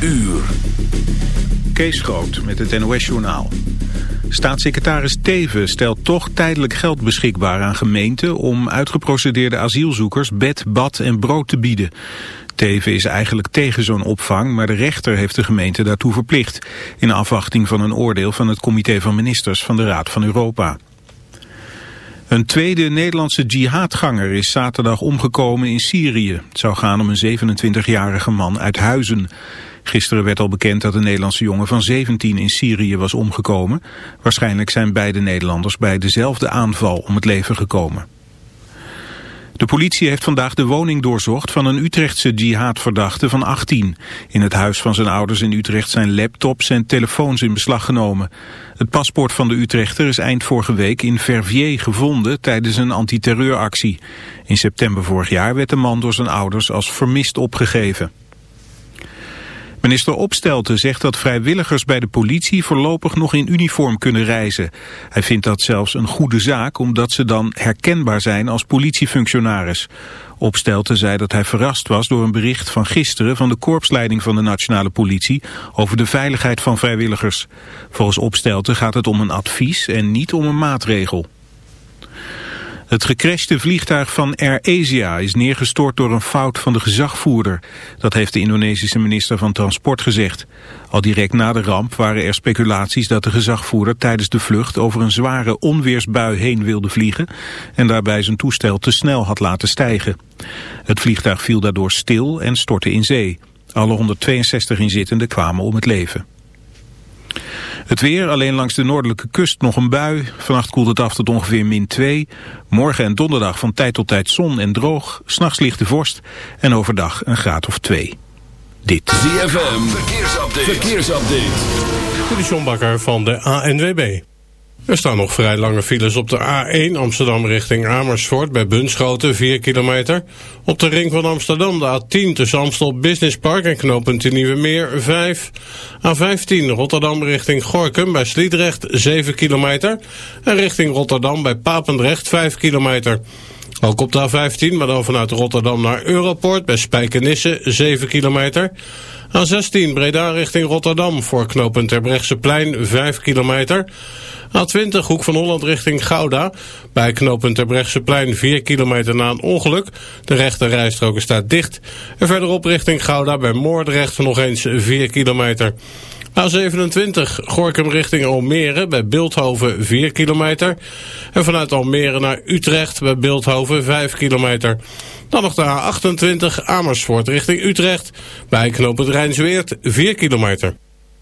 uur. Kees Groot met het NOS-journaal. Staatssecretaris Teven stelt toch tijdelijk geld beschikbaar aan gemeenten... om uitgeprocedeerde asielzoekers bed, bad en brood te bieden. Teven is eigenlijk tegen zo'n opvang, maar de rechter heeft de gemeente daartoe verplicht... in afwachting van een oordeel van het Comité van Ministers van de Raad van Europa. Een tweede Nederlandse jihadganger is zaterdag omgekomen in Syrië. Het zou gaan om een 27-jarige man uit Huizen. Gisteren werd al bekend dat een Nederlandse jongen van 17 in Syrië was omgekomen. Waarschijnlijk zijn beide Nederlanders bij dezelfde aanval om het leven gekomen. De politie heeft vandaag de woning doorzocht van een Utrechtse jihadverdachte van 18. In het huis van zijn ouders in Utrecht zijn laptops en telefoons in beslag genomen. Het paspoort van de Utrechter is eind vorige week in Verviers gevonden tijdens een antiterreuractie. In september vorig jaar werd de man door zijn ouders als vermist opgegeven. Minister Opstelten zegt dat vrijwilligers bij de politie voorlopig nog in uniform kunnen reizen. Hij vindt dat zelfs een goede zaak omdat ze dan herkenbaar zijn als politiefunctionaris. Opstelten zei dat hij verrast was door een bericht van gisteren van de korpsleiding van de nationale politie over de veiligheid van vrijwilligers. Volgens Opstelten gaat het om een advies en niet om een maatregel. Het gecrashte vliegtuig van Air Asia is neergestort door een fout van de gezagvoerder. Dat heeft de Indonesische minister van Transport gezegd. Al direct na de ramp waren er speculaties dat de gezagvoerder tijdens de vlucht over een zware onweersbui heen wilde vliegen en daarbij zijn toestel te snel had laten stijgen. Het vliegtuig viel daardoor stil en stortte in zee. Alle 162 inzittenden kwamen om het leven. Het weer, alleen langs de noordelijke kust nog een bui. Vannacht koelt het af tot ongeveer min 2. Morgen en donderdag van tijd tot tijd zon en droog. S'nachts lichte vorst en overdag een graad of 2. Dit. ZFM, verkeersupdate. verkeersupdate. De Sjombakker van de ANWB. Er staan nog vrij lange files op de A1 Amsterdam richting Amersfoort bij Bunschoten 4 kilometer. Op de ring van Amsterdam de A10 tussen Amstel Business Park en knooppunt Nieuwe Meer 5. A15 Rotterdam richting Gorkum bij Sliedrecht 7 kilometer. En richting Rotterdam bij Papendrecht 5 kilometer. Ook op de A15, maar dan vanuit Rotterdam naar Europort bij Spijkenisse 7 kilometer. A16 Breda richting Rotterdam voor knooppunt Terbrechtseplein 5 kilometer. A20 Hoek van Holland richting Gouda. Bij knooppunt Terbrechtseplein 4 kilometer na een ongeluk. De rechte rijstrook staat dicht. En verderop richting Gouda bij Moordrecht nog eens 4 kilometer. A27 Gorkum richting Almere bij Beeldhoven 4 kilometer. En vanuit Almere naar Utrecht bij Beeldhoven 5 kilometer. Dan nog de A28 Amersfoort richting Utrecht bij knooppunt Rijnsweert 4 kilometer.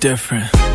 Different.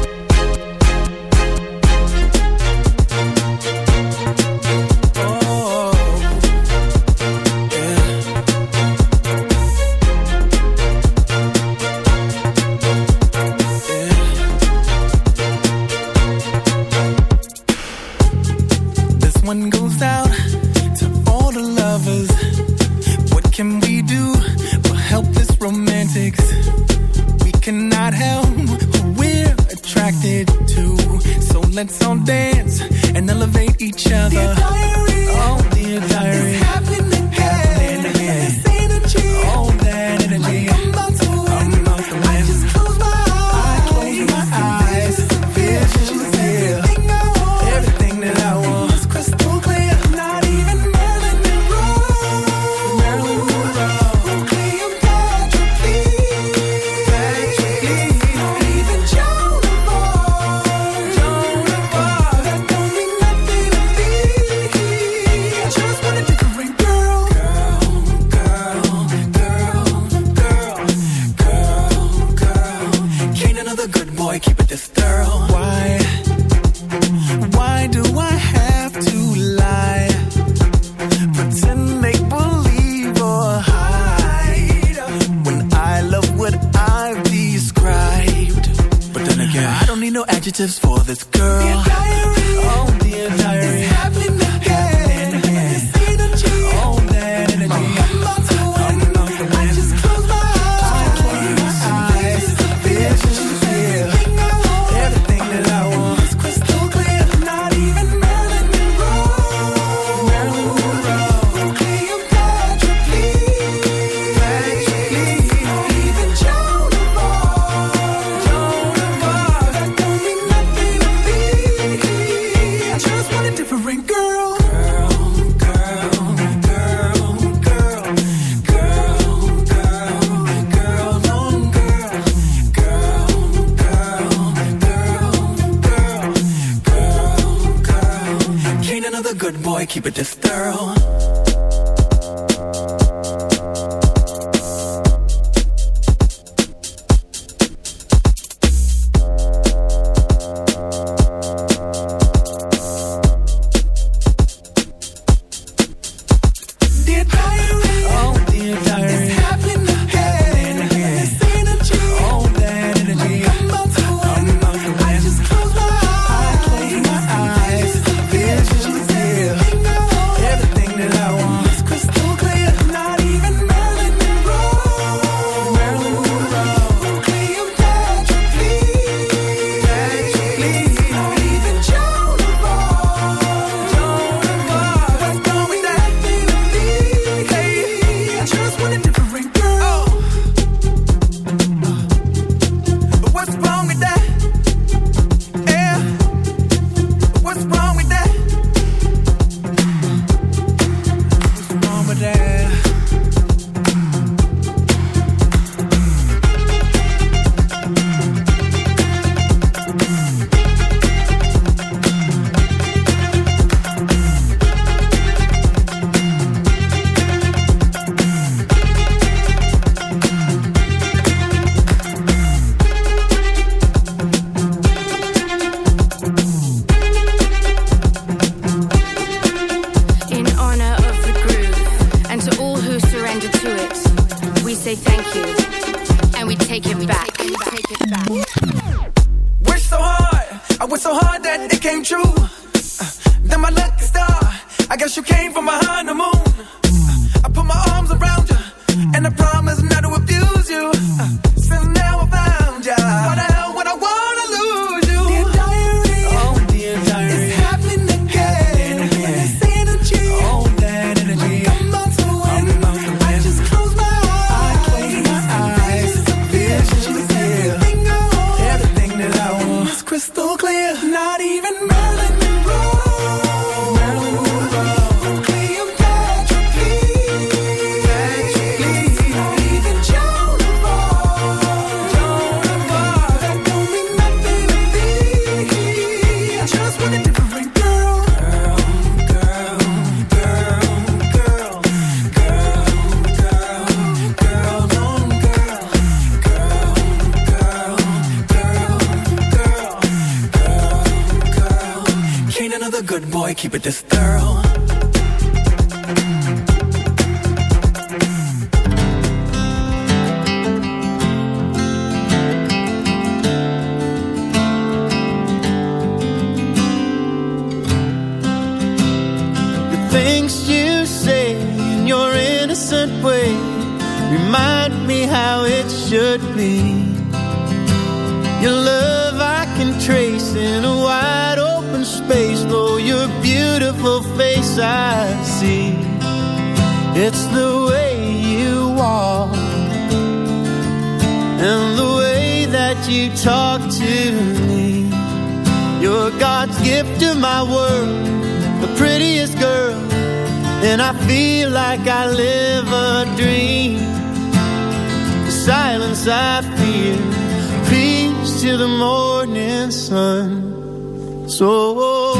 get higher crystal clear. Not even keep it this talk to me. You're God's gift to my world, the prettiest girl, and I feel like I live a dream. The silence I feel, peace to the morning sun. So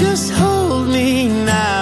just hold me now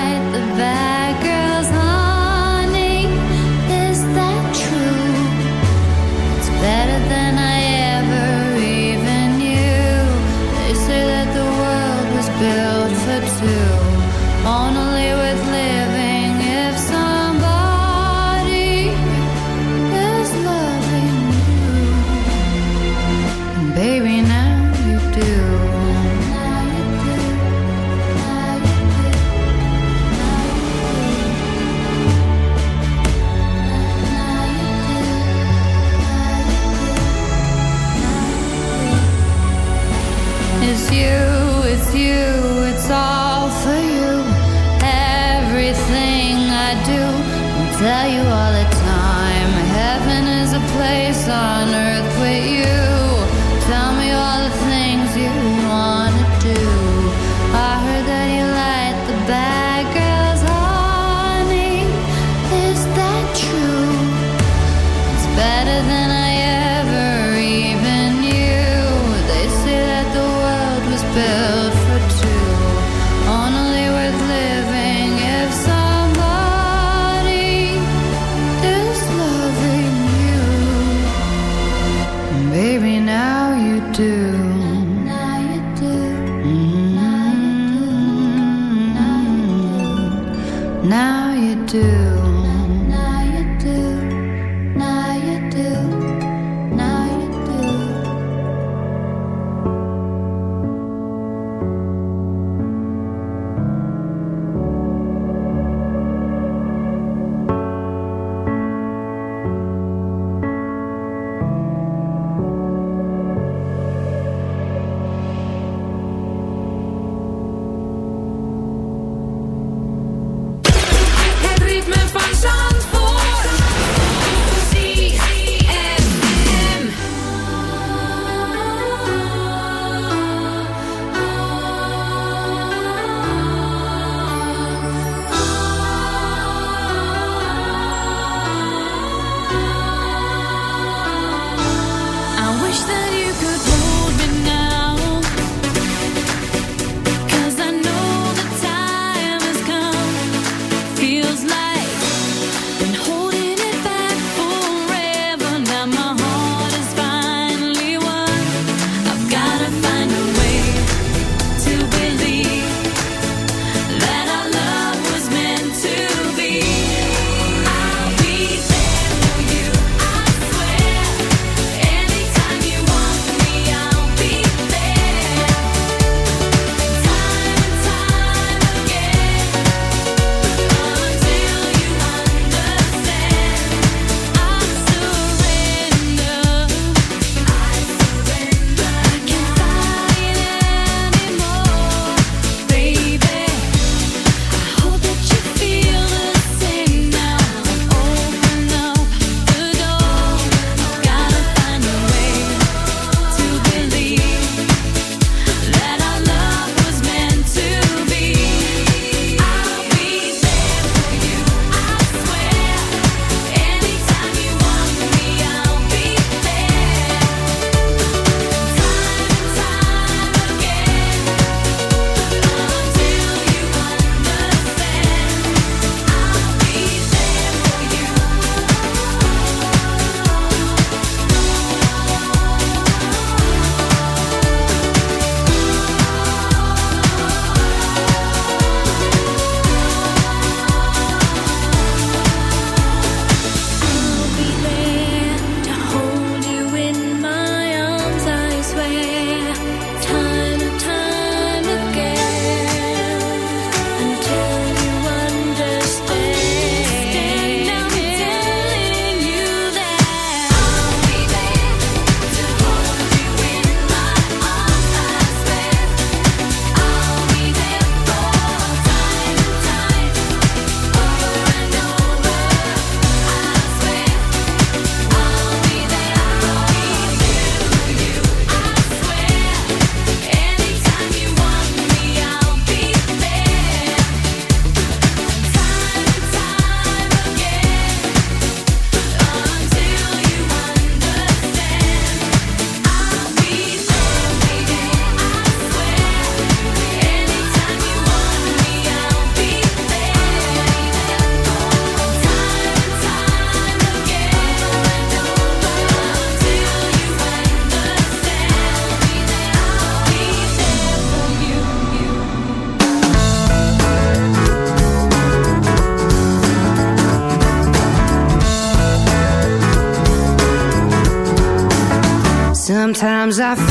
Sometimes I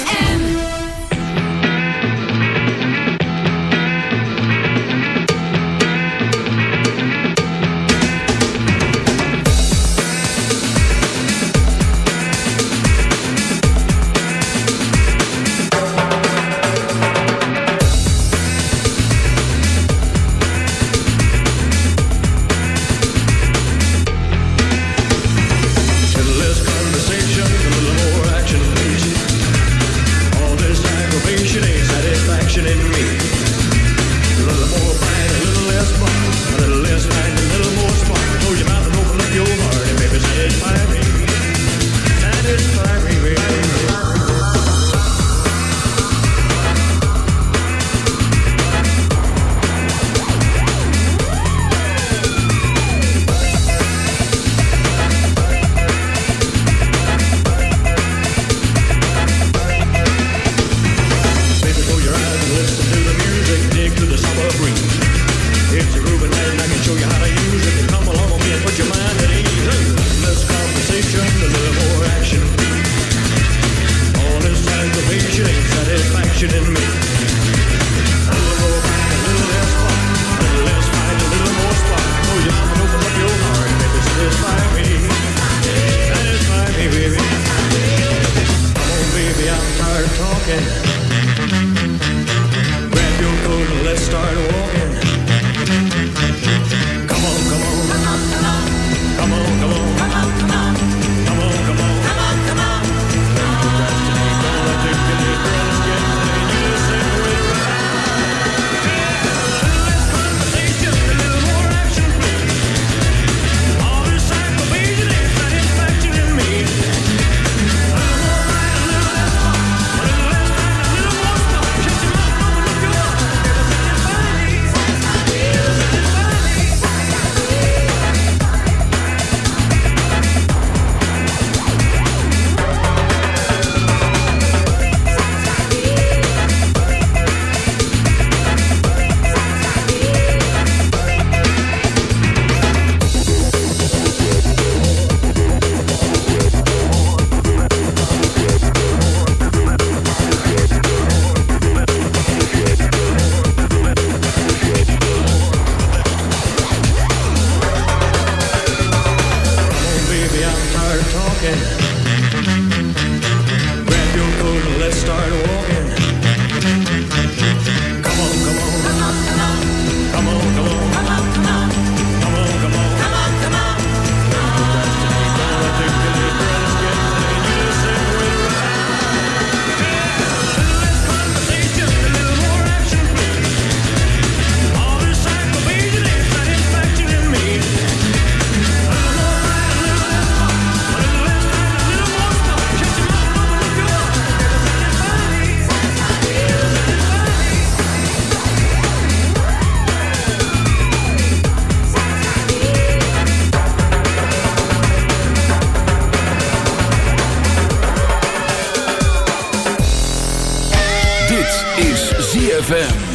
Dit is ZFM.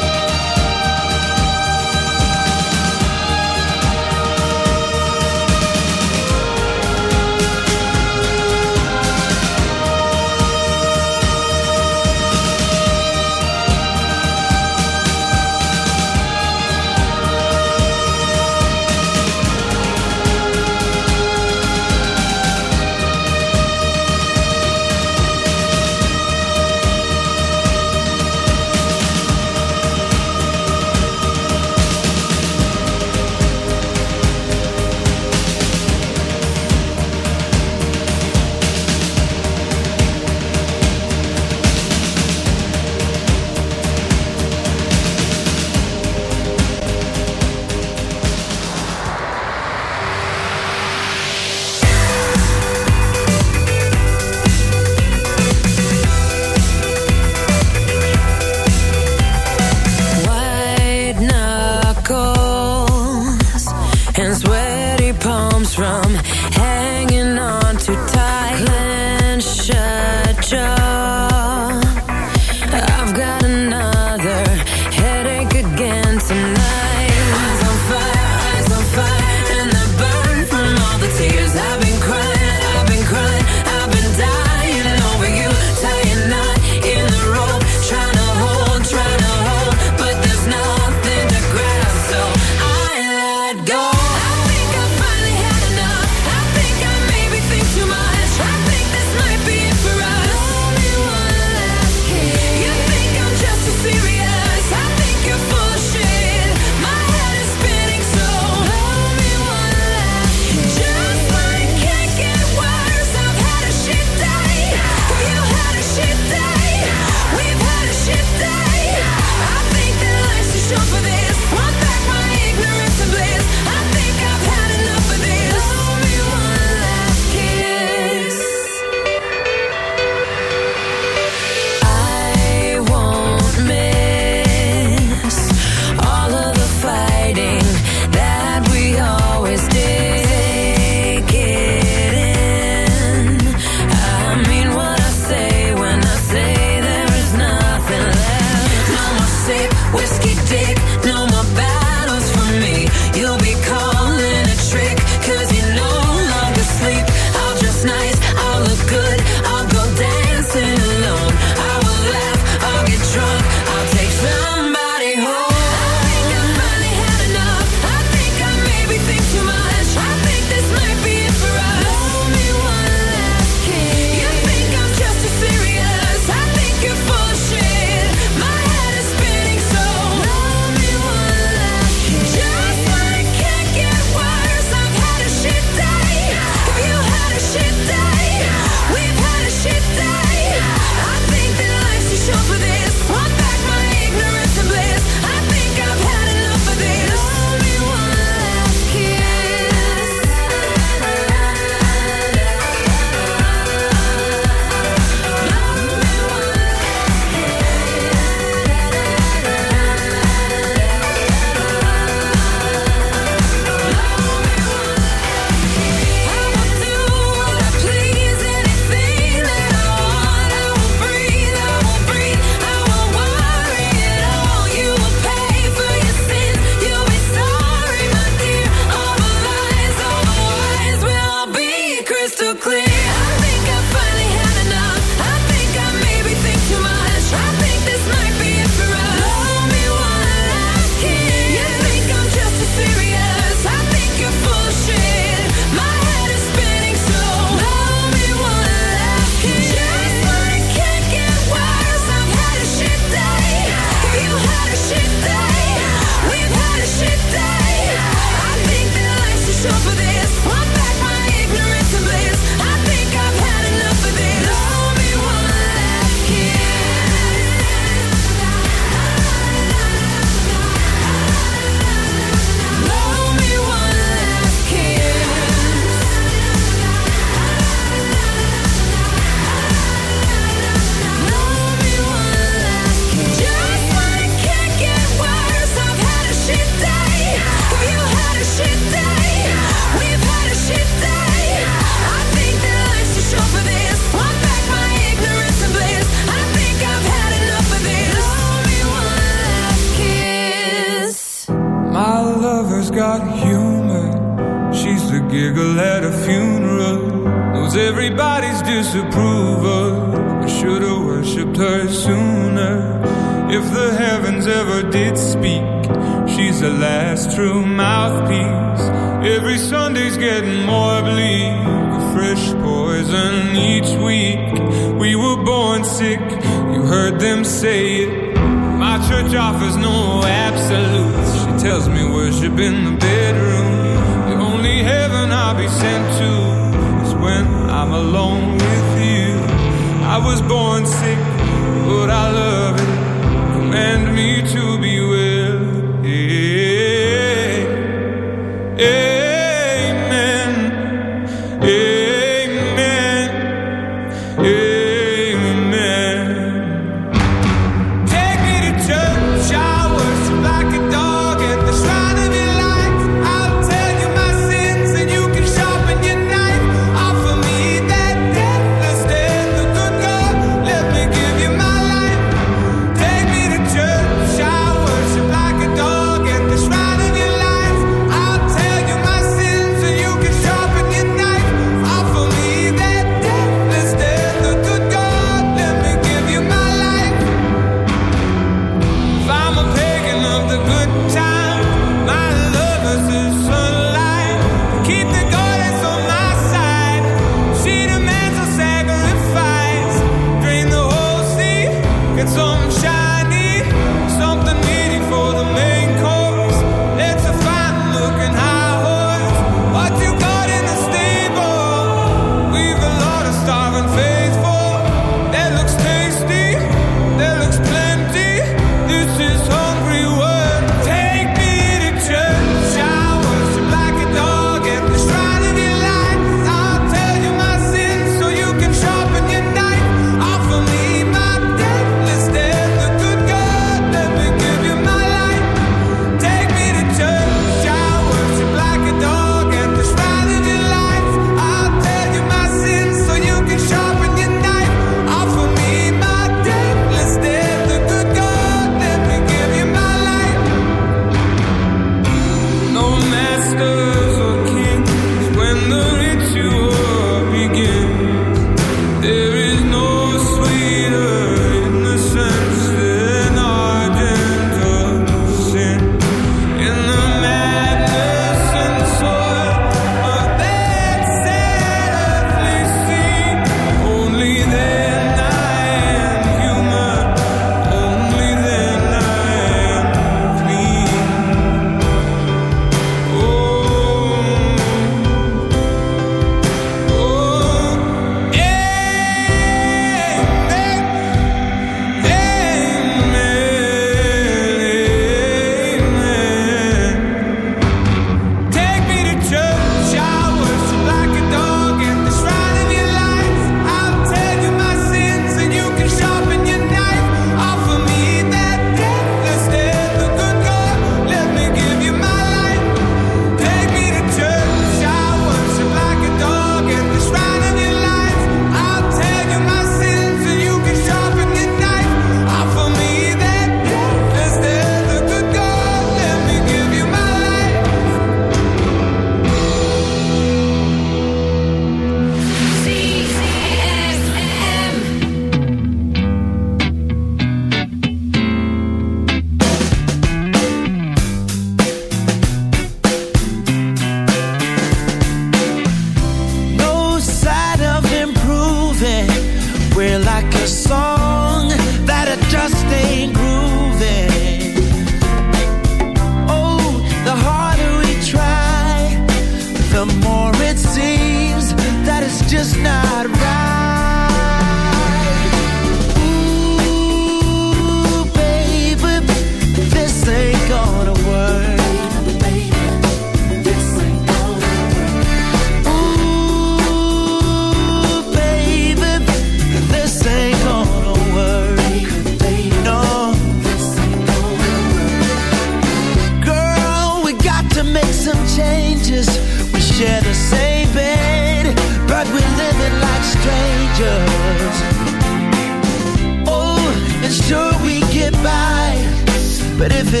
But if it